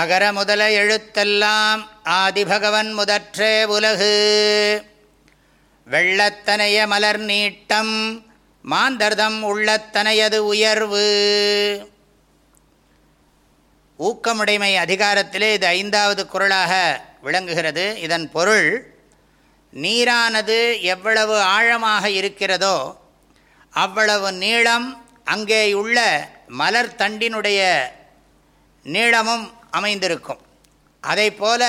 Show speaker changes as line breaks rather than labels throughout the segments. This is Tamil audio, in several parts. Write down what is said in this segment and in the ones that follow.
அகர முதல எழுத்தெல்லாம் ஆதிபகவன் முதற்றே உலகு வெள்ளத்தனைய மலர் நீட்டம் மாந்தர்தம் உள்ளத்தனையது உயர்வு ஊக்கமுடைமை அதிகாரத்திலே இது ஐந்தாவது குரலாக விளங்குகிறது இதன் பொருள் நீரானது எவ்வளவு ஆழமாக இருக்கிறதோ அவ்வளவு நீளம் அங்கேயுள்ள மலர் தண்டினுடைய நீளமும் அமைந்திருக்கும் அதை போல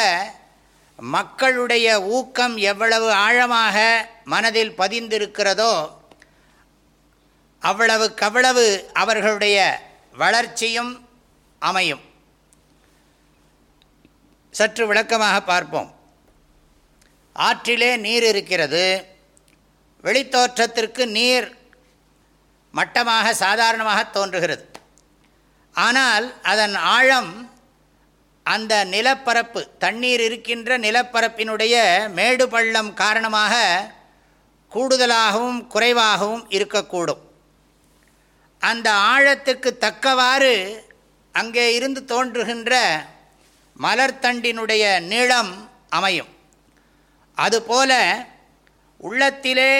மக்களுடைய ஊக்கம் எவ்வளவு ஆழமாக மனதில் பதிந்திருக்கிறதோ அவ்வளவுக்கவ்வளவு அவர்களுடைய வளர்ச்சியும் அமையும் சற்று விளக்கமாக பார்ப்போம் ஆற்றிலே நீர் இருக்கிறது வெளித்தோற்றத்திற்கு நீர் மட்டமாக சாதாரணமாக தோன்றுகிறது ஆனால் அதன் ஆழம் அந்த நிலப்பரப்பு தண்ணீர் இருக்கின்ற நிலப்பரப்பினுடைய மேடு பள்ளம் காரணமாக கூடுதலாகவும் குறைவாகவும் இருக்கக்கூடும் அந்த ஆழத்துக்கு தக்கவாறு அங்கே இருந்து தோன்றுகின்ற மலர்தண்டினுடைய நீளம் அமையும் அதுபோல உள்ளத்திலே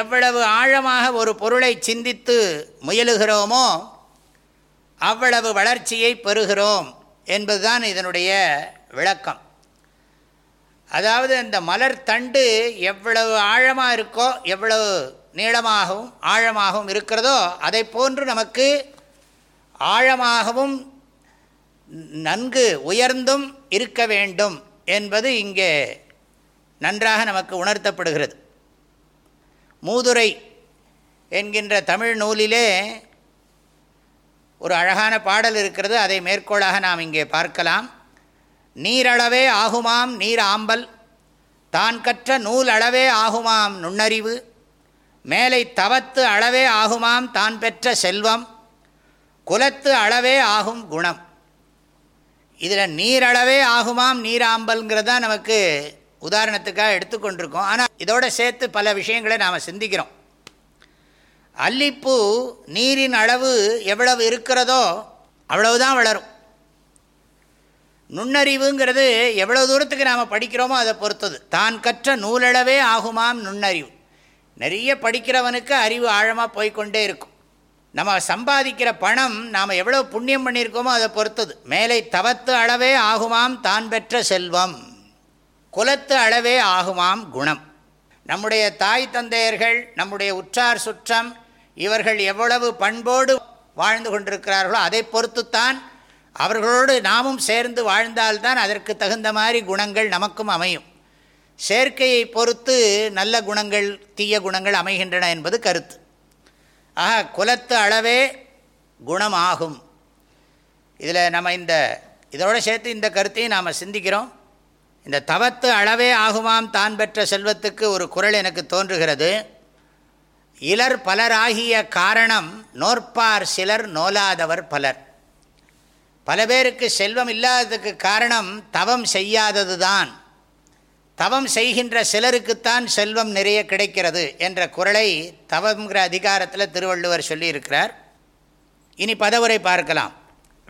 எவ்வளவு ஆழமாக ஒரு பொருளை சிந்தித்து முயலுகிறோமோ அவ்வளவு வளர்ச்சியை பெறுகிறோம் என்பதுதான் இதனுடைய விளக்கம் அதாவது அந்த மலர் தண்டு எவ்வளவு ஆழமாக இருக்கோ எவ்வளவு நீளமாகவும் ஆழமாகவும் இருக்கிறதோ அதை போன்று நமக்கு ஆழமாகவும் நன்கு உயர்ந்தும் இருக்க வேண்டும் என்பது இங்கே நன்றாக நமக்கு உணர்த்தப்படுகிறது மூதுரை என்கின்ற தமிழ் நூலிலே ஒரு அழகான பாடல் இருக்கிறது அதை மேற்கோளாக நாம் இங்கே பார்க்கலாம் நீரளவே ஆகுமாம் நீர் ஆம்பல் தான் கற்ற நூல் அளவே ஆகுமாம் நுண்ணறிவு மேலை தவத்து அளவே ஆகுமாம் தான் பெற்ற செல்வம் குலத்து அளவே ஆகும் குணம் இதில் நீரளவே ஆகுமாம் நீராம்பல்ங்கிறதான் நமக்கு உதாரணத்துக்காக எடுத்துக்கொண்டிருக்கோம் ஆனால் இதோடு சேர்த்து பல விஷயங்களை நாம் சிந்திக்கிறோம் அல்லிப்பூ நீரின் அளவு எவ்வளவு இருக்கிறதோ அவ்வளவுதான் வளரும் நுண்ணறிவுங்கிறது எவ்வளோ தூரத்துக்கு நாம் படிக்கிறோமோ அதை பொறுத்தது தான் கற்ற நூலளவே ஆகுமாம் நுண்ணறிவு நிறைய படிக்கிறவனுக்கு அறிவு ஆழமாக போய்கொண்டே இருக்கும் நம்ம சம்பாதிக்கிற பணம் நாம் எவ்வளோ புண்ணியம் பண்ணியிருக்கோமோ அதை பொறுத்தது மேலே தவத்து அளவே ஆகுமாம் தான் பெற்ற செல்வம் குலத்து அளவே ஆகுமாம் குணம் நம்முடைய தாய் தந்தையர்கள் நம்முடைய உற்றார் சுற்றம் இவர்கள் எவ்வளவு பண்போடு வாழ்ந்து கொண்டிருக்கிறார்களோ அதை பொறுத்துத்தான் அவர்களோடு நாமும் சேர்ந்து வாழ்ந்தால்தான் அதற்கு தகுந்த மாதிரி குணங்கள் நமக்கும் அமையும் சேர்க்கையை பொறுத்து நல்ல குணங்கள் தீய குணங்கள் அமைகின்றன என்பது கருத்து ஆக குலத்து அளவே குணமாகும் இதில் நம்ம இந்த இதோடு சேர்த்து இந்த கருத்தையும் நாம் சிந்திக்கிறோம் இந்த தவத்து அளவே ஆகுமாம் தான் பெற்ற செல்வத்துக்கு ஒரு குரல் எனக்கு தோன்றுகிறது இலர் பலராகிய காரணம் நோற்பார் சிலர் நோலாதவர் பலர் பல பேருக்கு செல்வம் இல்லாததுக்கு காரணம் தவம் செய்யாதது தான் தவம் செய்கின்ற சிலருக்குத்தான் செல்வம் நிறைய கிடைக்கிறது என்ற குரலை தவங்கிற அதிகாரத்தில் திருவள்ளுவர் சொல்லியிருக்கிறார் இனி பதவுரை பார்க்கலாம்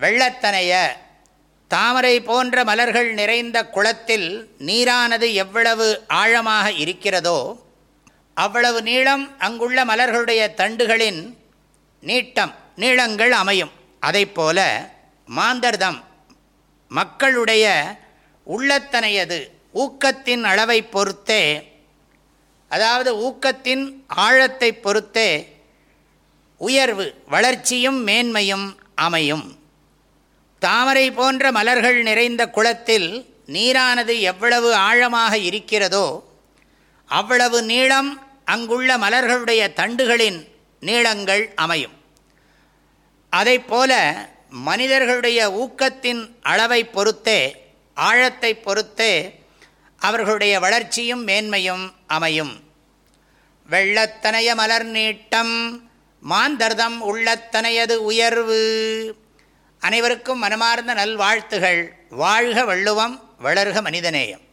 வெள்ளத்தனைய தாமரை போன்ற மலர்கள் நிறைந்த குளத்தில் நீரானது எவ்வளவு ஆழமாக இருக்கிறதோ அவ்வளவு நீளம் அங்குள்ள மலர்களுடைய தண்டுகளின் நீட்டம் நீளங்கள் அமையும் அதை போல மாந்தர்தம் மக்களுடைய உள்ளத்தனையது ஊக்கத்தின் அளவை பொறுத்தே அதாவது ஊக்கத்தின் ஆழத்தை பொறுத்தே உயர்வு வளர்ச்சியும் மேன்மையும் அமையும் தாமரை போன்ற மலர்கள் நிறைந்த குளத்தில் நீரானது எவ்வளவு ஆழமாக இருக்கிறதோ அவ்வளவு நீளம் அங்குள்ள மலர்களுடைய தண்டுகளின் நீளங்கள் அமையும் அதை போல மனிதர்களுடைய ஊக்கத்தின் அளவை பொறுத்தே ஆழத்தை பொறுத்தே அவர்களுடைய வளர்ச்சியும் மேன்மையும் அமையும் வெள்ளத்தனைய மலர் நீட்டம் மாந்தர்தம் உள்ளத்தனையது உயர்வு அனைவருக்கும் மனமார்ந்த நல்வாழ்த்துகள் வாழ்க வள்ளுவம் வளர்க மனிதநேயம்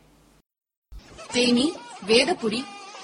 தேனி வேதபுரி